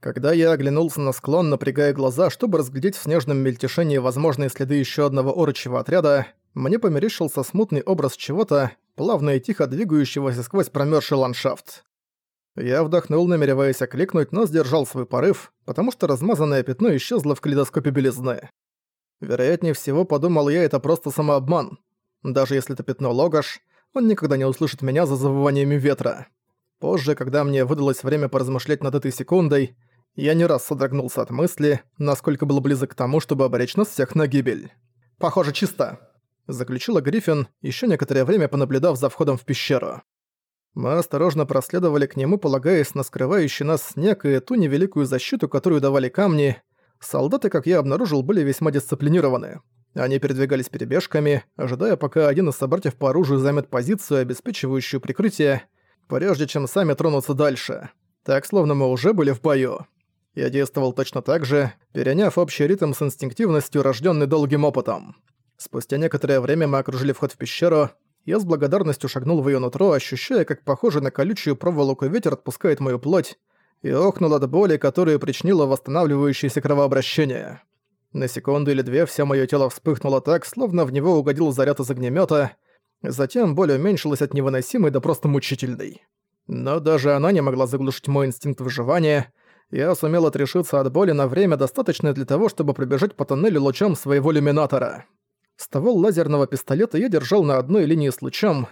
Когда я оглянулся на склон, напрягая глаза, чтобы разглядеть в снежном мельтешении возможные следы еще одного орочьего отряда, мне померещился смутный образ чего-то, плавно и тихо двигающегося сквозь промерзший ландшафт. Я вдохнул, намереваясь окликнуть, но сдержал свой порыв, потому что размазанное пятно исчезло в калейдоскопе белизны. Вероятнее всего, подумал я, это просто самообман. Даже если это пятно логаш, он никогда не услышит меня за завываниями ветра. Позже, когда мне выдалось время поразмышлять над этой секундой, я не раз содрогнулся от мысли, насколько был близок к тому, чтобы обречь нас всех на гибель. «Похоже, чисто», — заключила Гриффин, еще некоторое время понаблюдав за входом в пещеру. Мы осторожно проследовали к нему, полагаясь на скрывающий нас снег и ту невеликую защиту, которую давали камни. Солдаты, как я обнаружил, были весьма дисциплинированы. Они передвигались перебежками, ожидая, пока один из собратьев по оружию займет позицию, обеспечивающую прикрытие, прежде чем сами тронутся дальше. Так, словно мы уже были в бою. Я действовал точно так же, переняв общий ритм с инстинктивностью, рожденный долгим опытом. Спустя некоторое время мы окружили вход в пещеру, я с благодарностью шагнул в её нутро, ощущая, как похоже на колючую проволоку ветер отпускает мою плоть, и охнул от боли, которую причинило восстанавливающееся кровообращение. На секунду или две все моё тело вспыхнуло так, словно в него угодил заряд из огнемёта, затем боль уменьшилась от невыносимой до просто мучительной. Но даже она не могла заглушить мой инстинкт выживания. Я сумел отрешиться от боли на время, достаточное для того, чтобы пробежать по тоннелю лучом своего люминатора. Ствол лазерного пистолета я держал на одной линии с лучом.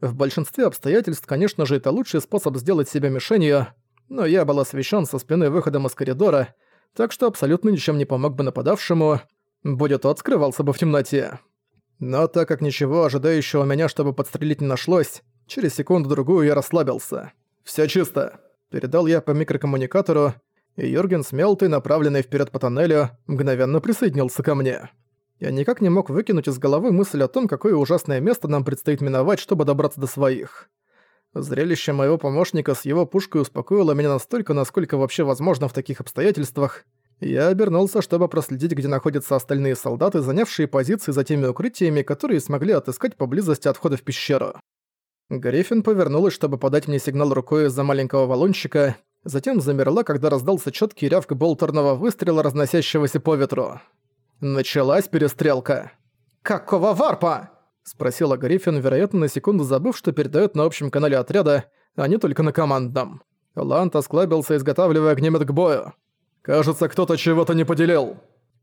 В большинстве обстоятельств, конечно же, это лучший способ сделать себя мишенью, но я был освещен со спины выходом из коридора, так что абсолютно ничем не помог бы нападавшему, будет тот скрывался бы в темноте. Но так как ничего ожидающего меня, чтобы подстрелить не нашлось, через секунду-другую я расслабился. «Всё чисто», — передал я по микрокоммуникатору, и Юрген Смелтый, направленный вперед по тоннелю, мгновенно присоединился ко мне. Я никак не мог выкинуть из головы мысль о том, какое ужасное место нам предстоит миновать, чтобы добраться до своих. Зрелище моего помощника с его пушкой успокоило меня настолько, насколько вообще возможно в таких обстоятельствах. Я обернулся, чтобы проследить, где находятся остальные солдаты, занявшие позиции за теми укрытиями, которые смогли отыскать поблизости от входа в пещеру. Гриффин повернулась, чтобы подать мне сигнал рукой из-за маленького валунчика, затем замерла, когда раздался чёткий рявк болтерного выстрела, разносящегося по ветру. Началась перестрелка. «Какого варпа?» – спросила Гриффин, вероятно, на секунду забыв, что передает на общем канале отряда, а не только на командном. Лант осклабился, изготавливая огнемет к бою. «Кажется, кто-то чего-то не поделил».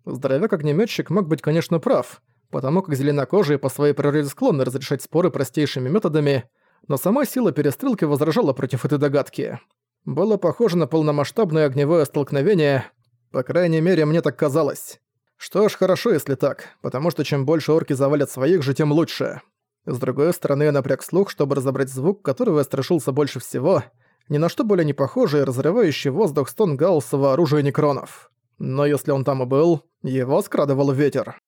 Здоровяк-огнеметчик мог быть, конечно, прав, потому как зеленокожие по своей природе склонны разрешать споры простейшими методами, но сама сила перестрелки возражала против этой догадки. Было похоже на полномасштабное огневое столкновение, по крайней мере, мне так казалось. Что ж, хорошо, если так, потому что чем больше орки завалят своих же, тем лучше. С другой стороны, я напряг слух, чтобы разобрать звук, которого я страшился больше всего, ни на что более не похожий, разрывающий воздух стон Гаусова оружия некронов. Но если он там и был, его скрадывал ветер.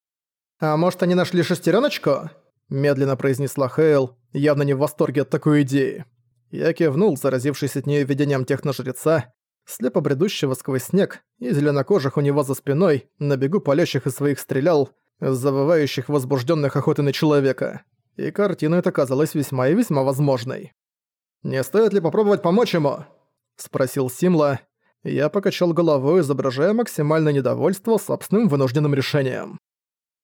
«А может, они нашли шестереночку? медленно произнесла Хейл, явно не в восторге от такой идеи. Я кивнул, заразившись от нее видением техножреца, слепо бредущего сквозь снег, и зеленокожих у него за спиной, на бегу палящих из своих стрелял, завывающих возбужденных охоты на человека. И картина эта казалась весьма и весьма возможной. «Не стоит ли попробовать помочь ему?» – спросил Симла. Я покачал головой, изображая максимальное недовольство собственным вынужденным решением.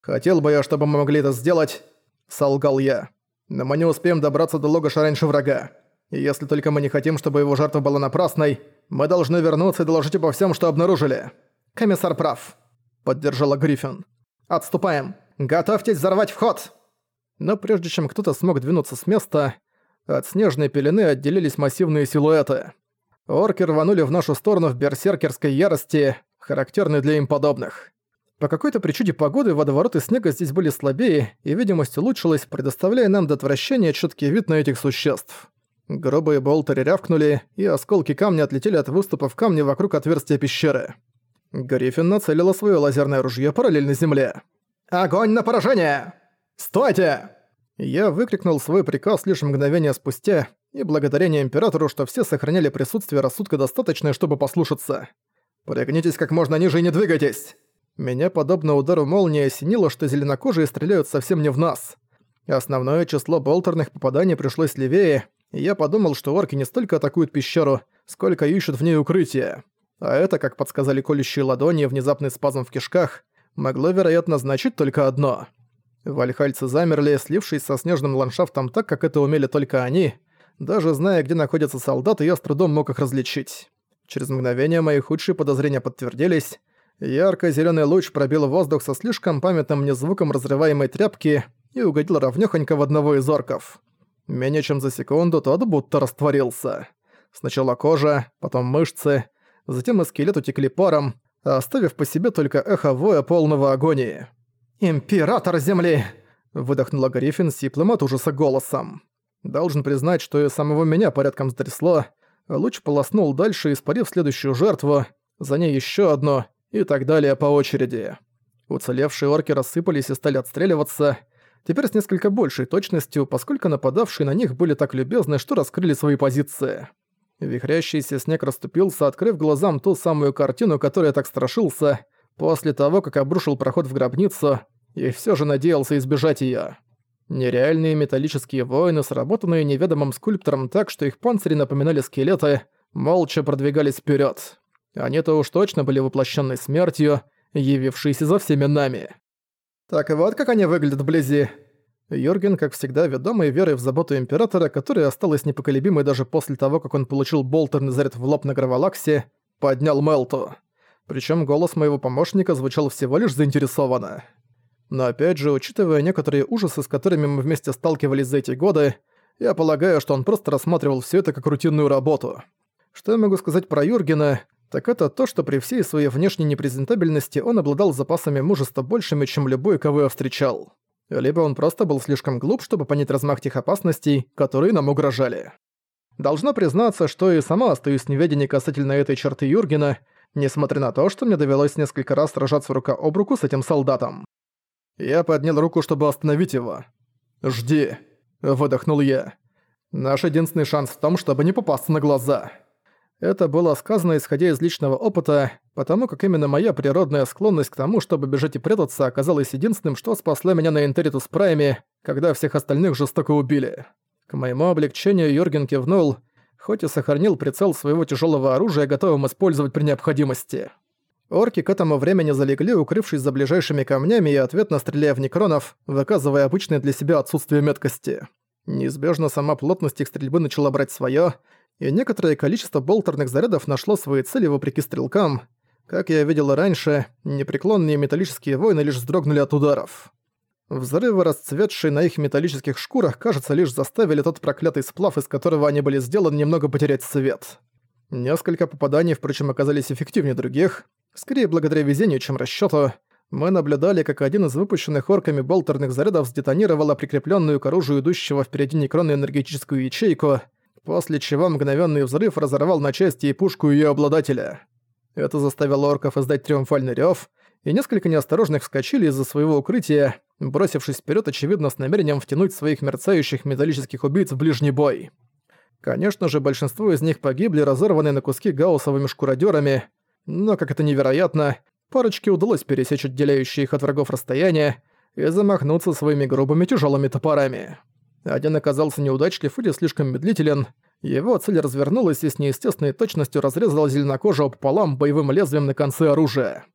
«Хотел бы я, чтобы мы могли это сделать», – солгал я. «Но мы не успеем добраться до Логаша раньше врага. Если только мы не хотим, чтобы его жертва была напрасной, мы должны вернуться и доложить обо всем, что обнаружили. Комиссар прав», — поддержала Гриффин. «Отступаем. Готовьтесь взорвать вход!» Но прежде чем кто-то смог двинуться с места, от снежной пелены отделились массивные силуэты. Орки рванули в нашу сторону в берсеркерской ярости, характерной для им подобных. По какой-то причуде погоды водовороты снега здесь были слабее, и видимость улучшилась, предоставляя нам до отвращения чёткий вид на этих существ. Грубые болтеры рявкнули, и осколки камня отлетели от выступов камня вокруг отверстия пещеры. Гриффин нацелила своё лазерное ружье параллельно земле. «Огонь на поражение! Стойте!» Я выкрикнул свой приказ лишь мгновение спустя, и благодарение Императору, что все сохраняли присутствие рассудка достаточное, чтобы послушаться. «Пригнитесь как можно ниже и не двигайтесь!» Меня, подобно удару молнии, осенило, что зеленокожие стреляют совсем не в нас. Основное число болтерных попаданий пришлось левее, и я подумал, что орки не столько атакуют пещеру, сколько ищут в ней укрытие. а это, как подсказали колющие ладони и внезапный спазм в кишках, могло, вероятно, значить только одно. Вальхальцы замерли, слившись со снежным ландшафтом так, как это умели только они. Даже зная, где находятся солдаты, я с трудом мог их различить. Через мгновение мои худшие подозрения подтвердились. ярко зеленый луч пробил воздух со слишком памятным мне звуком разрываемой тряпки и угодил ровнёхонько в одного из орков. Менее чем за секунду тот будто растворился. Сначала кожа, потом мышцы, затем и скелет утекли паром, оставив по себе только эхо воя полного агонии. «Император Земли!» – выдохнула Гриффин сиплым от ужаса голосом. Должен признать, что и самого меня порядком стрясло. Луч полоснул дальше, испарив следующую жертву, за ней еще одну, и так далее по очереди. Уцелевшие орки рассыпались и стали отстреливаться, теперь с несколько большей точностью, поскольку нападавшие на них были так любезны, что раскрыли свои позиции. Вихрящийся снег расступился, открыв глазам ту самую картину, которой я так страшился, после того, как обрушил проход в гробницу, и все же надеялся избежать ее. Нереальные металлические воины, сработанные неведомым скульптором так, что их панцири напоминали скелеты, молча продвигались вперед. Они-то уж точно были воплощенной смертью, явившейся за всеми нами. Так вот как они выглядят вблизи. Йорген, как всегда, ведомый верой в заботу Императора, которая осталась непоколебимой даже после того, как он получил болтерный заряд в лоб на Гравалаксе, поднял Мелту. Причем голос моего помощника звучал всего лишь заинтересованно. Но опять же, учитывая некоторые ужасы, с которыми мы вместе сталкивались за эти годы, я полагаю, что он просто рассматривал все это как рутинную работу. Что я могу сказать про Юргена, так это то, что при всей своей внешней непрезентабельности он обладал запасами мужества большими, чем любой, кого я встречал либо он просто был слишком глуп, чтобы понять размах тех опасностей, которые нам угрожали. Должна признаться, что и сама остаюсь в неведении касательно этой черты Юргена, несмотря на то, что мне довелось несколько раз сражаться рука об руку с этим солдатом. Я поднял руку, чтобы остановить его. «Жди», — выдохнул я. «Наш единственный шанс в том, чтобы не попасться на глаза». Это было сказано исходя из личного опыта, потому как именно моя природная склонность к тому, чтобы бежать и прятаться, оказалась единственным, что спасло меня на Интеритус Прайме, когда всех остальных жестоко убили. К моему облегчению Йорген кивнул, хоть и сохранил прицел своего тяжелого оружия, готовым использовать при необходимости. Орки к этому времени залегли, укрывшись за ближайшими камнями и ответно стреляя в некронов, выказывая обычное для себя отсутствие меткости. Неизбежно сама плотность их стрельбы начала брать своё, и некоторое количество болтерных зарядов нашло свои цели вопреки стрелкам. Как я видел раньше, непреклонные металлические воины лишь вздрогнули от ударов. Взрывы, расцветшие на их металлических шкурах, кажется, лишь заставили тот проклятый сплав, из которого они были сделаны, немного потерять цвет. Несколько попаданий, впрочем, оказались эффективнее других, скорее благодаря везению, чем расчёту. Мы наблюдали, как один из выпущенных орками болтерных зарядов сдетонировал прикрепленную к оружию идущего впереди некронную энергетическую ячейку — после чего мгновенный взрыв разорвал на части и пушку ее обладателя. Это заставило орков издать триумфальный рев, и несколько неосторожных вскочили из-за своего укрытия, бросившись вперед, очевидно, с намерением втянуть своих мерцающих металлических убийц в ближний бой. Конечно же, большинство из них погибли, разорванные на куски гауссовыми шкуродерами, но, как это невероятно, парочке удалось пересечь отделяющие их от врагов расстояние и замахнуться своими грубыми тяжелыми топорами. Один оказался неудачлив или слишком медлителен. Его цель развернулась и с неестественной точностью разрезала зеленокожего пополам боевым лезвием на конце оружия.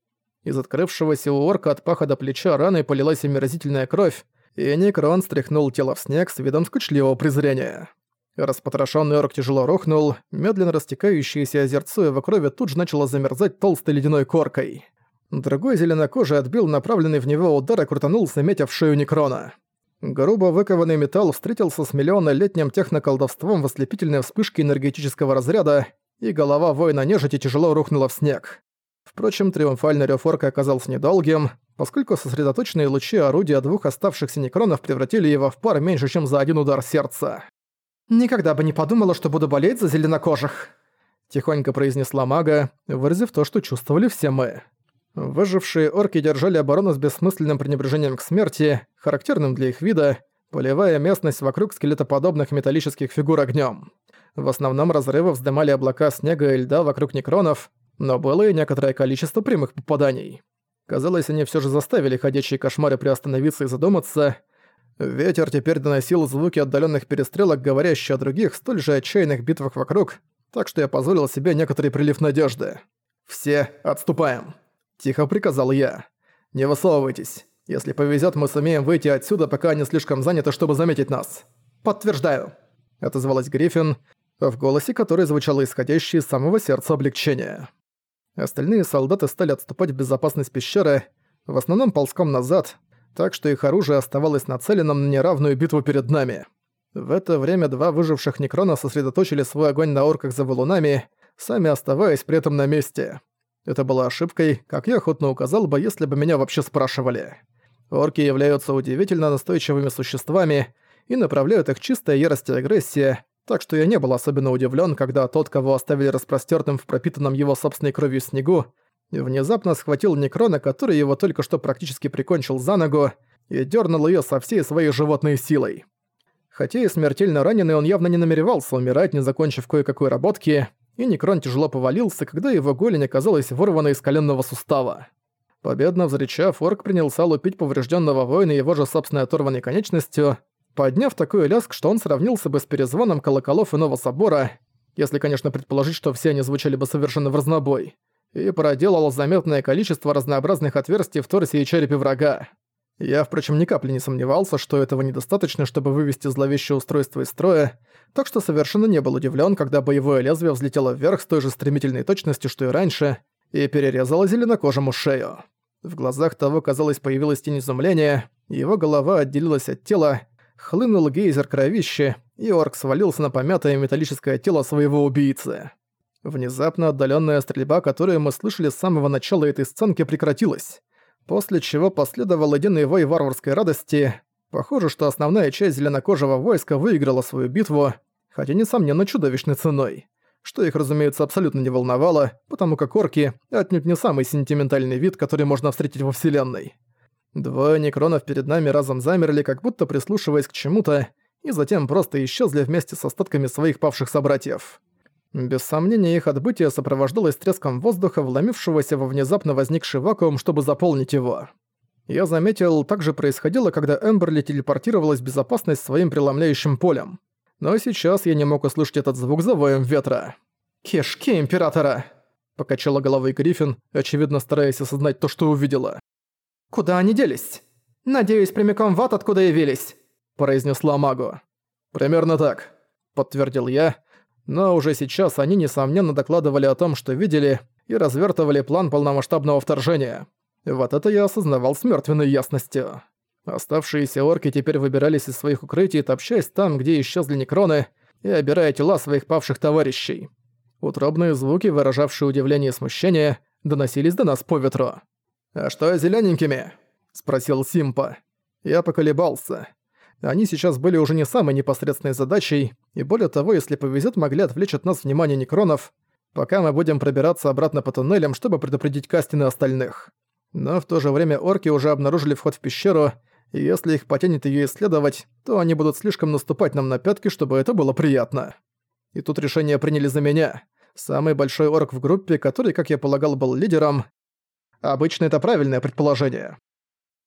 Из открывшегося у орка от паха до плеча раны полилась омерзительная кровь, и Некрон стряхнул тело в снег с видом скучливого презрения. Распотрошенный орк тяжело рухнул, медленно растекающееся озерцо его крови тут же начало замерзать толстой ледяной коркой. Другой зеленокожий отбил направленный в него удар и крутанулся, метя в шею Некрона. Грубо выкованный металл встретился с миллионолетним техноколдовством в ослепительной вспышке энергетического разряда, и голова воина нежити тяжело рухнула в снег. Впрочем, триумфальный рёв орка оказался недолгим, поскольку сосредоточенные лучи орудия двух оставшихся некронов превратили его в пар меньше, чем за один удар сердца. «Никогда бы не подумала, что буду болеть за зеленокожих», — тихонько произнесла мага, выразив то, что чувствовали все мы. Выжившие орки держали оборону с бессмысленным пренебрежением к смерти, характерным для их вида, поливая местность вокруг скелетоподобных металлических фигур огнем. В основном разрывы вздымали облака снега и льда вокруг некронов, но было и некоторое количество прямых попаданий. Казалось, они все же заставили ходячие кошмары приостановиться и задуматься. Ветер теперь доносил звуки отдаленных перестрелок, говорящие о других, столь же отчаянных битвах вокруг, так что я позволил себе некоторый прилив надежды. «Все отступаем», – тихо приказал я. «Не высовывайтесь. Если повезет, мы сумеем выйти отсюда, пока они слишком заняты, чтобы заметить нас». «Подтверждаю», – отозвалась Гриффин, в голосе которой звучало исходящее из самого сердца облегчение. Остальные солдаты стали отступать в безопасность пещеры, в основном ползком назад, так что их оружие оставалось нацеленным на неравную битву перед нами. В это время два выживших некрона сосредоточили свой огонь на орках за валунами, сами оставаясь при этом на месте. Это была ошибкой, как я охотно указал бы, если бы меня вообще спрашивали. Орки являются удивительно настойчивыми существами и направляют их чистая ярость и агрессия, так что я не был особенно удивлен, когда тот, кого оставили распростертым в пропитанном его собственной кровью снегу, внезапно схватил Некрона, который его только что практически прикончил за ногу, и дернул ее со всей своей животной силой. Хотя и смертельно раненый, он явно не намеревался умирать, не закончив кое-какой работки, и Некрон тяжело повалился, когда его голень оказалась вырвана из коленного сустава. Победно взрычав, орк принялся лупить поврежденного воина его же собственной оторванной конечностью, подняв такой ляск, что он сравнился бы с перезвоном колоколов иного собора, если, конечно, предположить, что все они звучали бы совершенно в разнобой, и проделал заметное количество разнообразных отверстий в торсе и черепе врага. Я, впрочем, ни капли не сомневался, что этого недостаточно, чтобы вывести зловещее устройство из строя, так что совершенно не был удивлен, когда боевое лезвие взлетело вверх с той же стремительной точностью, что и раньше, и перерезало зеленокожему шею. В глазах того, казалось, появилась тень изумления, его голова отделилась от тела, хлынул гейзер кровище, и орк свалился на помятое металлическое тело своего убийцы. Внезапно отдаленная стрельба, которую мы слышали с самого начала этой сценки, прекратилась, после чего последовал единый вой варварской радости. Похоже, что основная часть зеленокожего войска выиграла свою битву, хотя, несомненно, чудовищной ценой. Что их, разумеется, абсолютно не волновало, потому как орки — отнюдь не самый сентиментальный вид, который можно встретить во Вселенной. Двое некронов перед нами разом замерли, как будто прислушиваясь к чему-то, и затем просто исчезли вместе с остатками своих павших собратьев. Без сомнения, их отбытие сопровождалось треском воздуха, вломившегося во внезапно возникший вакуум, чтобы заполнить его. Я заметил, так же происходило, когда Эмберли телепортировалась в безопасность своим преломляющим полем. Но сейчас я не мог услышать этот звук за воем ветра. «Кишки Императора!» — покачала головой Гриффин, очевидно стараясь осознать то, что увидела. «Куда они делись? Надеюсь, прямиком в ад откуда явились», — произнесла Магу. «Примерно так», — подтвердил я, но уже сейчас они, несомненно, докладывали о том, что видели, и развертывали план полномасштабного вторжения. Вот это я осознавал с мертвенной ясностью. Оставшиеся орки теперь выбирались из своих укрытий, топчась там, где исчезли некроны, и обирая тела своих павших товарищей. Утробные звуки, выражавшие удивление и смущение, доносились до нас по ветру. «А что с зелёненькими?» – спросил Симпа. Я поколебался. Они сейчас были уже не самой непосредственной задачей, и более того, если повезет, могли отвлечь от нас внимание некронов, пока мы будем пробираться обратно по туннелям, чтобы предупредить Кастин и остальных. Но в то же время орки уже обнаружили вход в пещеру, и если их потянет ее исследовать, то они будут слишком наступать нам на пятки, чтобы это было приятно. И тут решение приняли за меня. Самый большой орк в группе, который, как я полагал, был лидером, Обычно это правильное предположение.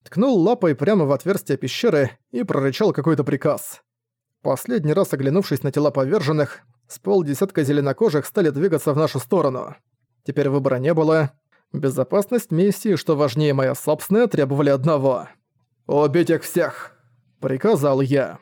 Ткнул лапой прямо в отверстие пещеры и прорычал какой-то приказ. Последний раз оглянувшись на тела поверженных, с полдесятка зеленокожих стали двигаться в нашу сторону. Теперь выбора не было. Безопасность миссии, что важнее моя собственная, требовали одного. «Убить их всех!» — приказал я.